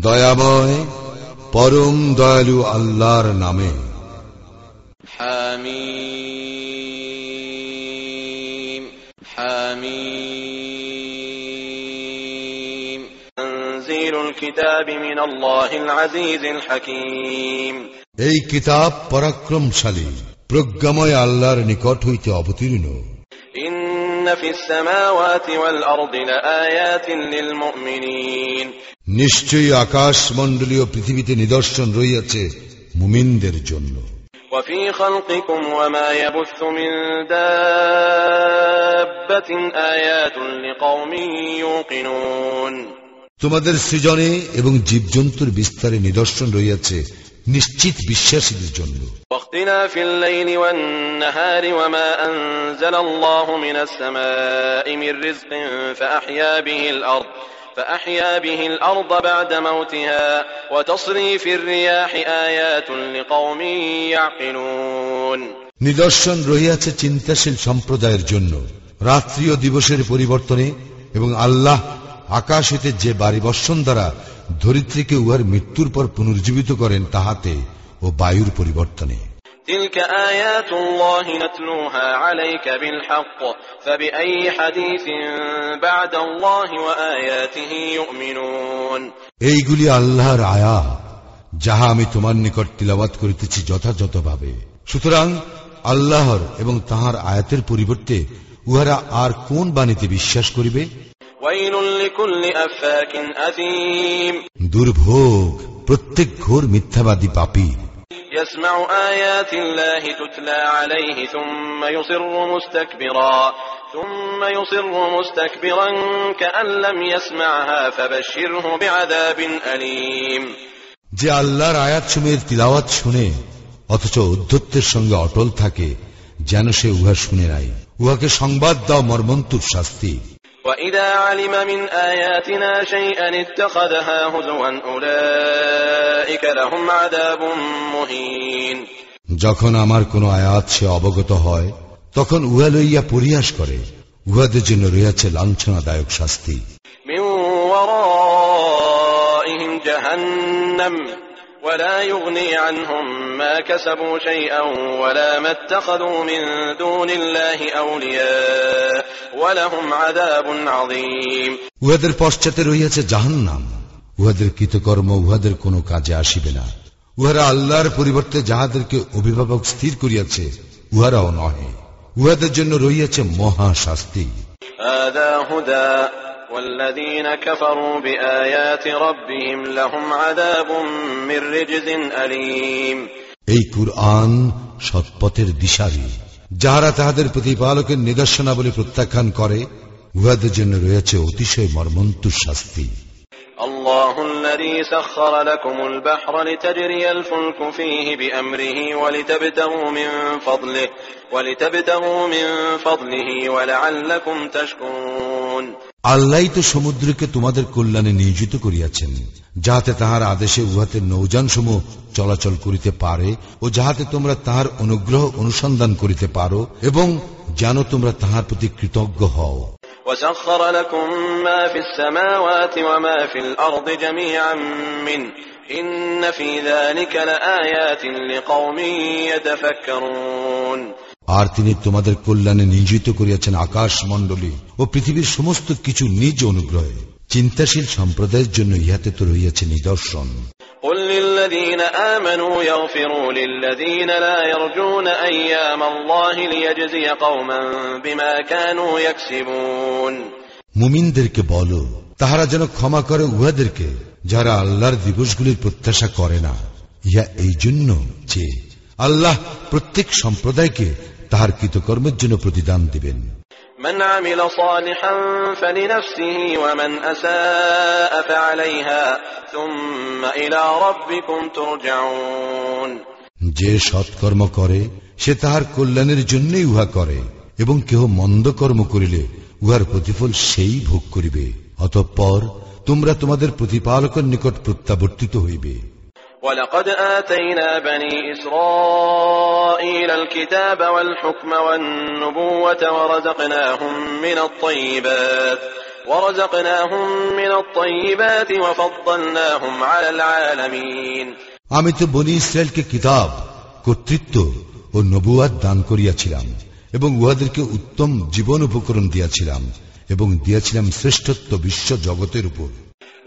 দয়াময় পরম দয়ালু আল্লাহর নামে। হামিম হামিম। এই কিতাব পরাক্রমশালী প্রজ্ঞাময় আল্লাহর নিকট হইতে অবতীর্ণ। নিশ্চয়ই আকাশ মণ্ডলীয় পৃথিবীতে নিদর্শন রইয়াছে মুমিনদের জন্য وفي خلقكم وما يبث من دابة آيات لقوم يوقنون তোমাদের সৃজনে এবং জীবজন্তুর বিস্তারে নিদর্শন রইয়াছে নিশ্চিত বিশ্বাসীদের জন্য واختلاف الليل والنهار وما أنزل الله من السماء من رزق فأحيا به الأرض فأحيا به الأرض بعد موتها وتصريف الرياح آيات لقوم يعقلون নিদর্শন রহিয়াছে চিন্তাশীল সম্প্রদায়ের জন্য রাত্রি ও দিবসের পরিবর্তনে এবং আল্লাহ আকাশ হইতে যে বাড়ি বর্ষণ দ্বারা ধরিত্রীকে উহার মৃত্যুর পর পুনর্জীবিত করেন তাহাতে ও বায়ুর পরিবর্তনে تلك آيات الله نتلوها عليك بالحق فبأي حديث بعد الله وآياته يؤمنون এইগুলি আল্লাহর আয়া যাহা আমি তোমার নিকট তিলাবাত করিতেছি যথাযথভাবে সুতরাং আল্লাহর এবং তাহার আয়াতের পরিবর্তে উহারা আর কোন বাণীতে বিশ্বাস করিবে ويل لكل أفاك أثيم দুর্ভোগ প্রত্যেক ঘোর মিথ্যাবাদী পাপী يسمع آيات الله تتلى عليه ثم يصر مستكبرا ثم يصر مستكبرا كأن لم يسمعها فبشره بعذاب أليم যে আল্লাহর আয়াত সমূহের তিলাওয়াত শুনে অথচ উদ্ধত্তের সঙ্গে অটল থাকে যেন সে উহা শুনে নাই উহাকে সংবাদ দাও মর্মন্তুর শাস্তি وإذا علم من آياتنا شيئا اتخذها هزوا أولئك لهم عذاب مهين যখন আমার কোন আয়াত সে অবগত হয় তখন উহা লইয়া পরিহাস করে উহাদের জন্য রয়েছে লাঞ্ছনাদায়ক শাস্তি من ورائهم جهنم ولا يغني عنهم ما كسبوا شيئا ولا ما اتخذوا من دون الله أولياء ولهم عذاب عظيم উহাদের পশ্চাতে রহিয়াছে জাহান্নাম উহাদের কৃতকর্ম উহাদের কোনো কাজে আসিবে না উহারা আল্লাহর পরিবর্তে যাহাদেরকে অভিভাবক স্থির করিয়াছে উহারাও নহে উহাদের জন্য রহিয়াছে মহা শাস্তি هذا هدى والذين كفروا بآيات ربهم لهم عذاب من رجز أليم এই কুরআন সৎপথের দিশারি যাহারা তাহাদের প্রতিপালকের নিদর্শনাবলী প্রত্যাখ্যান করে উহাদের জন্য রয়েছে অতিশয় মর্মন্তুর শাস্তি الله الذي سخر لكم البحر لتجري الفلك فيه بأمره ولتبتغوا من فضله ولتبتغوا من فضله ولعلكم تشكرون আল্লাহ তো সমুদ্রকে তোমাদের কল্যাণে নিয়োজিত করিয়াছেন যাহাতে তাহার আদেশে উহাতে নৌযান সমূহ চলাচল করিতে পারে ও যাহাতে তোমরা তাহার অনুগ্রহ অনুসন্ধান করিতে পারো এবং যেন তোমরা তাহার প্রতি কৃতজ্ঞ হও وسخر لكم ما في السماوات وما في الأرض جميعا منه إن في ذلك لآيات لقوم يتفكرون আর তিনি তোমাদের কল্যাণে নিয়োজিত করিয়াছেন আকাশ মণ্ডলী ও পৃথিবীর সমস্ত কিছু নিজ অনুগ্রহে চিন্তাশীল সম্প্রদায়ের জন্য ইহাতে তো রইয়াছে নিদর্শন। মুমিনদেরকে বলো তাহারা যেন ক্ষমা করে উহাদেরকে যারা আল্লাহর দিবসগুলির প্রত্যাশা করে না। ইয়া এই জন্য যে আল্লাহ প্রত্যেক সম্প্রদায়কে তাহার কৃতকর্মের জন্য প্রতিদান দিবেন। من عمل صالحا فلنفسه ومن أساء فعليها ثم إلى ربكم ترجعون যে সৎকর্ম করে সে তাহার কল্যাণের জন্যই উহা করে এবং কেহ মন্দ কর্ম করিলে উহার প্রতিফল সেই ভোগ করিবে অতঃপর তোমরা তোমাদের প্রতিপালকের নিকট প্রত্যাবর্তিত হইবে ولقد آتينا بني إسرائيل الكتاب والحكم والنبوة ورزقناهم من الطيبات ورزقناهم من الطيبات وفضلناهم على العالمين আমি তো বনি ইসরায়েলকে কিতাব কর্তৃত্ব ও নবুয়াদ দান করিয়াছিলাম এবং উহাদেরকে উত্তম জীবন উপকরণ দিয়াছিলাম এবং দিয়াছিলাম শ্রেষ্ঠত্ব বিশ্ব জগতের উপর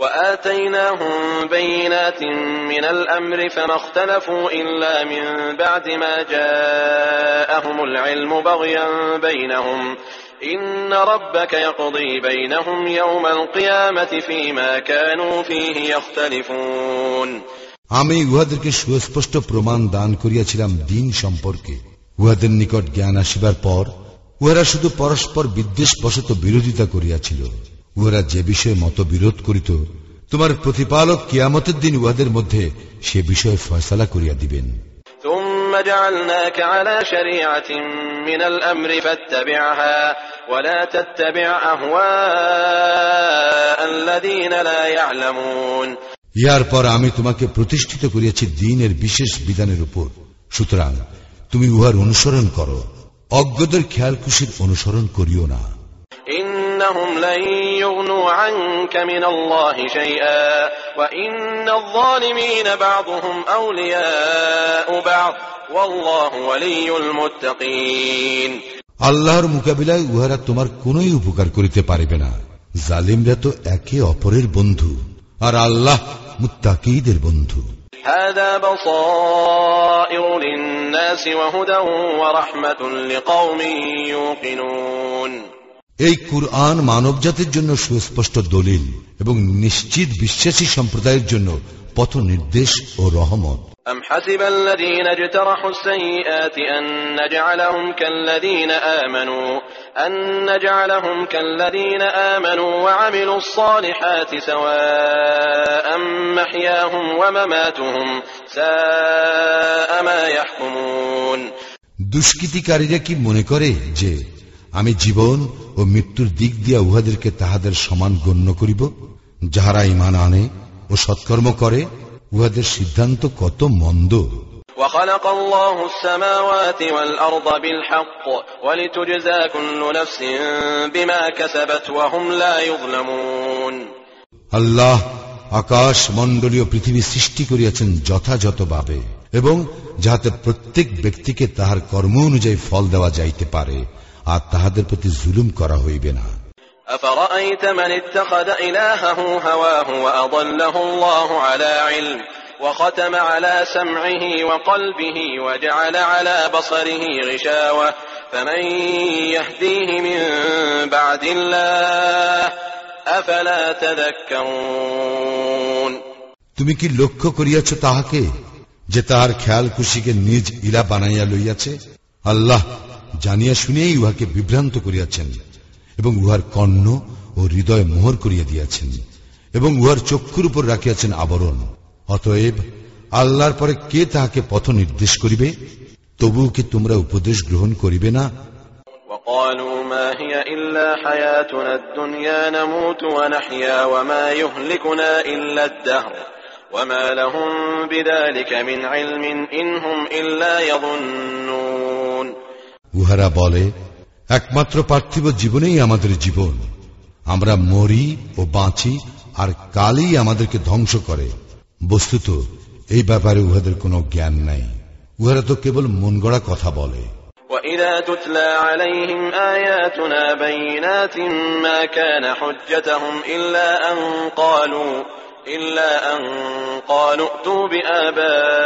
وآتيناهم بينات من الأمر فما اختلفوا إلا من بعد ما جاءهم العلم بغيا بينهم إن ربك يقضي بينهم يوم القيامة فيما كانوا فيه يختلفون আমি উহাদেরকে সুস্পষ্ট প্রমাণ দান করিয়াছিলাম দিন সম্পর্কে উহাদের নিকট জ্ঞান আসিবার পর উহারা শুধু পরস্পর বিদ্বেষ বশত বিরোধিতা করিয়াছিল উহারা যে বিষয়ে মত বিরোধ করিত তোমার প্রতিপালক কিয়ামতের দিন উহাদের মধ্যে সে বিষয়ে ফয়সালা করিয়া দিবেন ثم جعلناك على شريعة من الأمر فاتبعها ولا تتبع أهواء الذين لا يعلمون ইহার পর আমি তোমাকে প্রতিষ্ঠিত করিয়াছি দিনের বিশেষ বিধানের উপর সুতরাং তুমি উহার অনুসরণ করো অজ্ঞদের খেয়াল খুশির অনুসরণ করিও না إنهم لن يغنوا عنك من الله شيئا وإن الظالمين بعضهم أولياء بعض والله ولي المتقين আল্লাহর মোকাবিলায় উহারা তোমার কোনই উপকার করিতে পারিবে না জালিমরা তো একে অপরের বন্ধু আর আল্লাহ মুত্তাকিদের বন্ধু هذا بصائر للناس وهدى ورحمة لقوم يوقنون এই কুরআন মানব জাতির জন্য সুস্পষ্ট দলিল এবং নিশ্চিত বিশ্বাসী সম্প্রদায়ের জন্য পথ নির্দেশ ও রহমত أم حسب الذين اجترحوا السيئات أن نجعلهم كالذين آمنوا أن نجعلهم كالذين آمنوا وعملوا الصالحات سواء محياهم ومماتهم ساء ما يحكمون দুষ্কৃতিকারীরা কি মনে করে যে আমি জীবন ও মৃত্যুর দিক দিয়া উহাদেরকে তাহাদের সমান গণ্য করিব যাহারা ইমান আনে ও সৎকর্ম করে উহাদের সিদ্ধান্ত কত মন্দ وخلق الله السماوات والأرض بالحق ولتجزى كل نفس بما كسبت وهم لا يظلمون আল্লাহ আকাশ মণ্ডলীয় পৃথিবী সৃষ্টি করিয়াছেন যথাযথভাবে এবং যাহাতে প্রত্যেক ব্যক্তিকে তাহার কর্ম অনুযায়ী ফল দেওয়া যাইতে পারে আর তাহাদের প্রতি জুলুম করা হইবে না أفرأيت من اتخذ إلهه هواه وأضله الله على علم وختم على سمعه وقلبه وجعل على بصره غشاوة فمن يهديه من بعد الله أفلا تذكرون তুমি কি লক্ষ্য করিয়াছ তাহাকে যে তাহার খেয়াল খুশিকে নিজ ইলা বানাইয়া লইয়াছে আল্লাহ জানিয়া শুনিয়াই উহাকে বিভ্রান্ত করিয়াছেন এবং উহার কর্ণ ও হৃদয় মোহর করিয়া দিয়াছেন এবং উহার চক্ষুর উপর রাখিয়াছেন আবরণ অতএব আল্লাহর পরে কে তাহাকে পথ নির্দেশ করিবে তবুও কি তোমরা উপদেশ গ্রহণ করিবে না وقالوا ما هي إلا حياتنا الدنيا نموت ونحيا وما يهلكنا إلا الدهر وما لهم بذلك من علم إن هم إلا يظنون উহারা বলে একমাত্র পার্থিব জীবনেই আমাদের জীবন আমরা মরি ও বাঁচি আর কালই আমাদেরকে ধ্বংস করে বস্তুত এই ব্যাপারে উহাদের কোনো জ্ঞান নাই উহারা তো কেবল মন গড়া কথা বলে وإذا تتلى عليهم آياتنا بينات ما كان حجتهم إلا أن قالوا إلا أن قالوا ائتوا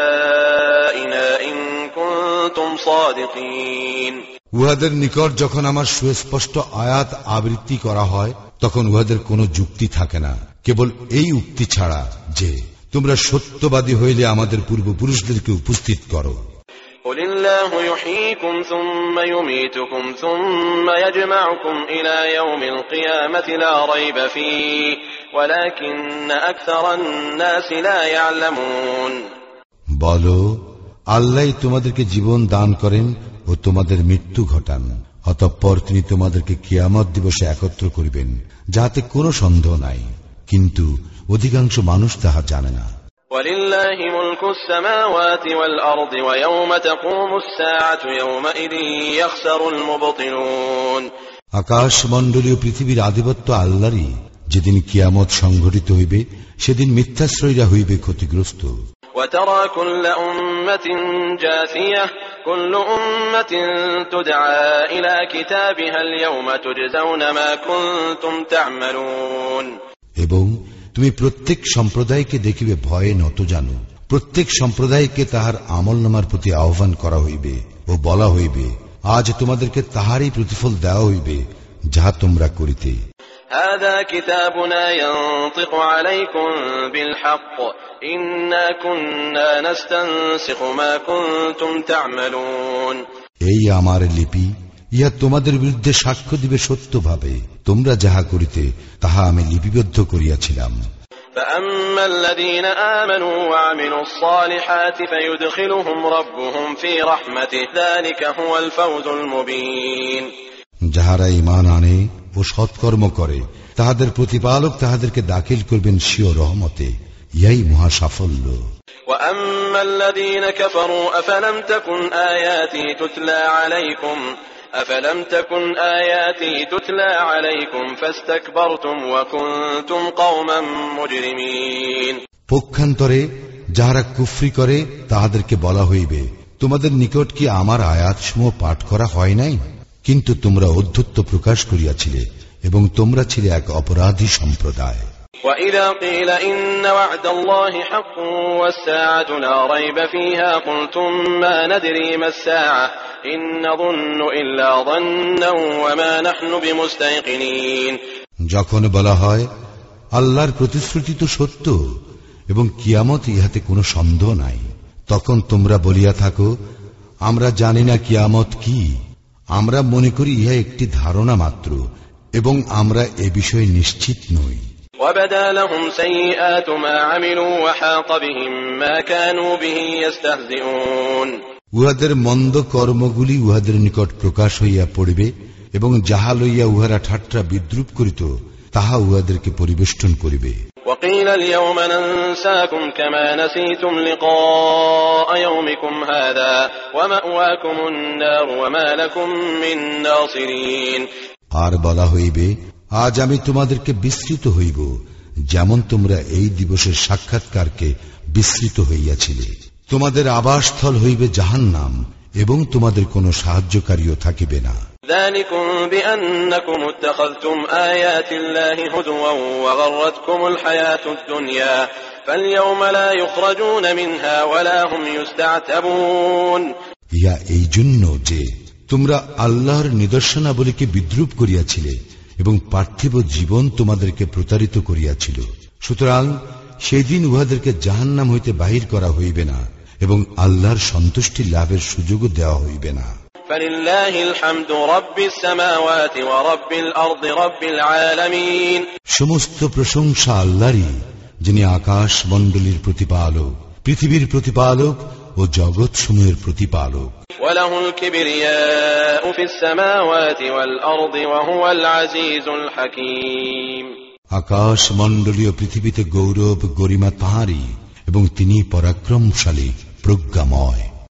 بآبائنا إن كنتم صادقين উহাদের নিকট যখন আমার সুস্পষ্ট আয়াত আবৃত্তি করা হয় তখন উহাদের কোনো যুক্তি থাকে না কেবল এই উক্তি ছাড়া যে তোমরা সত্যবাদী হইলে আমাদের পূর্বপুরুষদেরকে উপস্থিত করো قل الله يحييكم ثم يميتكم ثم يجمعكم إلى يوم القيامة لا ريب فيه ولكن أكثر الناس لا يعلمون বলো আল্লাহ তোমাদেরকে জীবন দান করেন ও তোমাদের মৃত্যু ঘটান অতঃপর তিনি তোমাদেরকে কিয়ামত দিবসে একত্র করিবেন যাহাতে কোনো সন্দেহ নাই কিন্তু অধিকাংশ মানুষ তাহা জানে না ولله ملك السماوات والأرض ويوم تقوم الساعة يومئذ يخسر المبطلون আকাশ মণ্ডলীয় পৃথিবীর আধিপত্য আল্লাহরই যেদিন কিয়ামত সংঘটিত হইবে সেদিন মিথ্যাশ্রয়ীরা হইবে ক্ষতিগ্রস্ত وترى كل أمة جاثية كل أمة تدعى إلى كتابها اليوم تجزون ما كنتم تعملون এবং তুমি প্রত্যেক সম্প্রদায়কে দেখিবে ভয়ে নত জানো প্রত্যেক সম্প্রদায়কে তাহার আমল নামার প্রতি আহ্বান করা হইবে ও বলা হইবে আজ তোমাদেরকে তাহারই প্রতিফল দেওয়া হইবে যাহা তোমরা করিতে هذا كتابنا ينطق عليكم بالحق إنا كنا نستنسخ ما كنتم تعملون এই আমার লিপি ইহা তোমাদের বিরুদ্ধে সাক্ষ্য দিবে সত্যভাবে তোমরা যাহা করিতে তাহা আমি লিপিবদ্ধ করিয়াছিলাম فأما الذين آمنوا وعملوا الصالحات فيدخلهم ربهم في رحمته ذلك هو الفوز المبين যাহারা ইমান আনে ও সৎকর্ম করে তাহাদের প্রতিপালক তাহাদেরকে দাখিল করবেন স্বীয় রহমতে ইহাই মহা সাফল্য وأما الذين كفروا أفلم تكن آياتي تتلى عليكم أفلم تكن آياتي تتلى عليكم فاستكبرتم وكنتم قوما مجرمين পক্ষান্তরে যাহারা কুফরি করে তাহাদেরকে বলা হইবে তোমাদের নিকট কি আমার আয়াতসমূহ পাঠ করা হয় নাই কিন্তু তোমরা অধ্যত্ব প্রকাশ করিয়াছিলে এবং তোমরা ছিলে এক অপরাধী সম্প্রদায় وإذا قيل إن وعد الله حق والساعة لا ريب فيها قلتم ما ندري ما الساعة إن نظن إلا ظنا وما نحن بمستيقنين যখন বলা হয় আল্লাহর প্রতিশ্রুতি তো সত্য এবং কিয়ামত ইহাতে কোনো সন্দেহ নাই তখন তোমরা বলিয়া থাকো আমরা জানি না কিয়ামত কি আমরা মনে করি ইহা একটি ধারণা মাত্র এবং আমরা এ বিষয়ে নিশ্চিত নই وبدا لهم سيئات ما عملوا وحاق بهم ما كانوا به يستهزئون উহাদের মন্দ কর্মগুলি উহাদের নিকট প্রকাশ হইয়া পড়িবে এবং যাহা লইয়া উহারা ঠাট্টা বিদ্রুপ করিত তাহা উহাদেরকে পরিবেষ্টন করিবে وقيل اليوم ننساكم كما نسيتم لقاء يومكم هذا ومأواكم النار وما لكم من ناصرين আর বলা হইবে আজ আমি তোমাদেরকে বিস্তৃত হইব যেমন তোমরা এই দিবসের সাক্ষাৎকারকে বিস্তৃত হইয়াছিলে। তোমাদের আবাসস্থল হইবে জাহান নাম এবং তোমাদের কোন সাহায্যকারীও থাকিবে না। ذلكم بأنكم اتخذتم آيات الله هدوا وغرتكم الحياة الدنيا فاليوم لا يخرجون منها ولا هم يستعتبون ইয়া এই জন্য যে তোমরা আল্লাহর নিদর্শনাবলীকে বিদ্রুপ করিয়াছিলে এবং পার্থিব জীবন তোমাদেরকে প্রতারিত করিয়াছিল সুতরাং সেদিন উহাদেরকে জাহান্নাম হইতে বাহির করা হইবে না এবং আল্লাহর সন্তুষ্টি লাভের সুযোগও দেওয়া হইবে না فلله الحمد رب السماوات ورب الأرض رب العالمين সমস্ত প্রশংসা আল্লাহরই যিনি আকাশ মন্ডলীর প্রতিপালক পৃথিবীর প্রতিপালক ও জগৎ সময়ের প্রতিপালক আকাশ মন্ডলীয় পৃথিবীতে গৌরব গরিমা তাহারি এবং তিনি পরাক্রমশালী প্রজ্ঞাময়।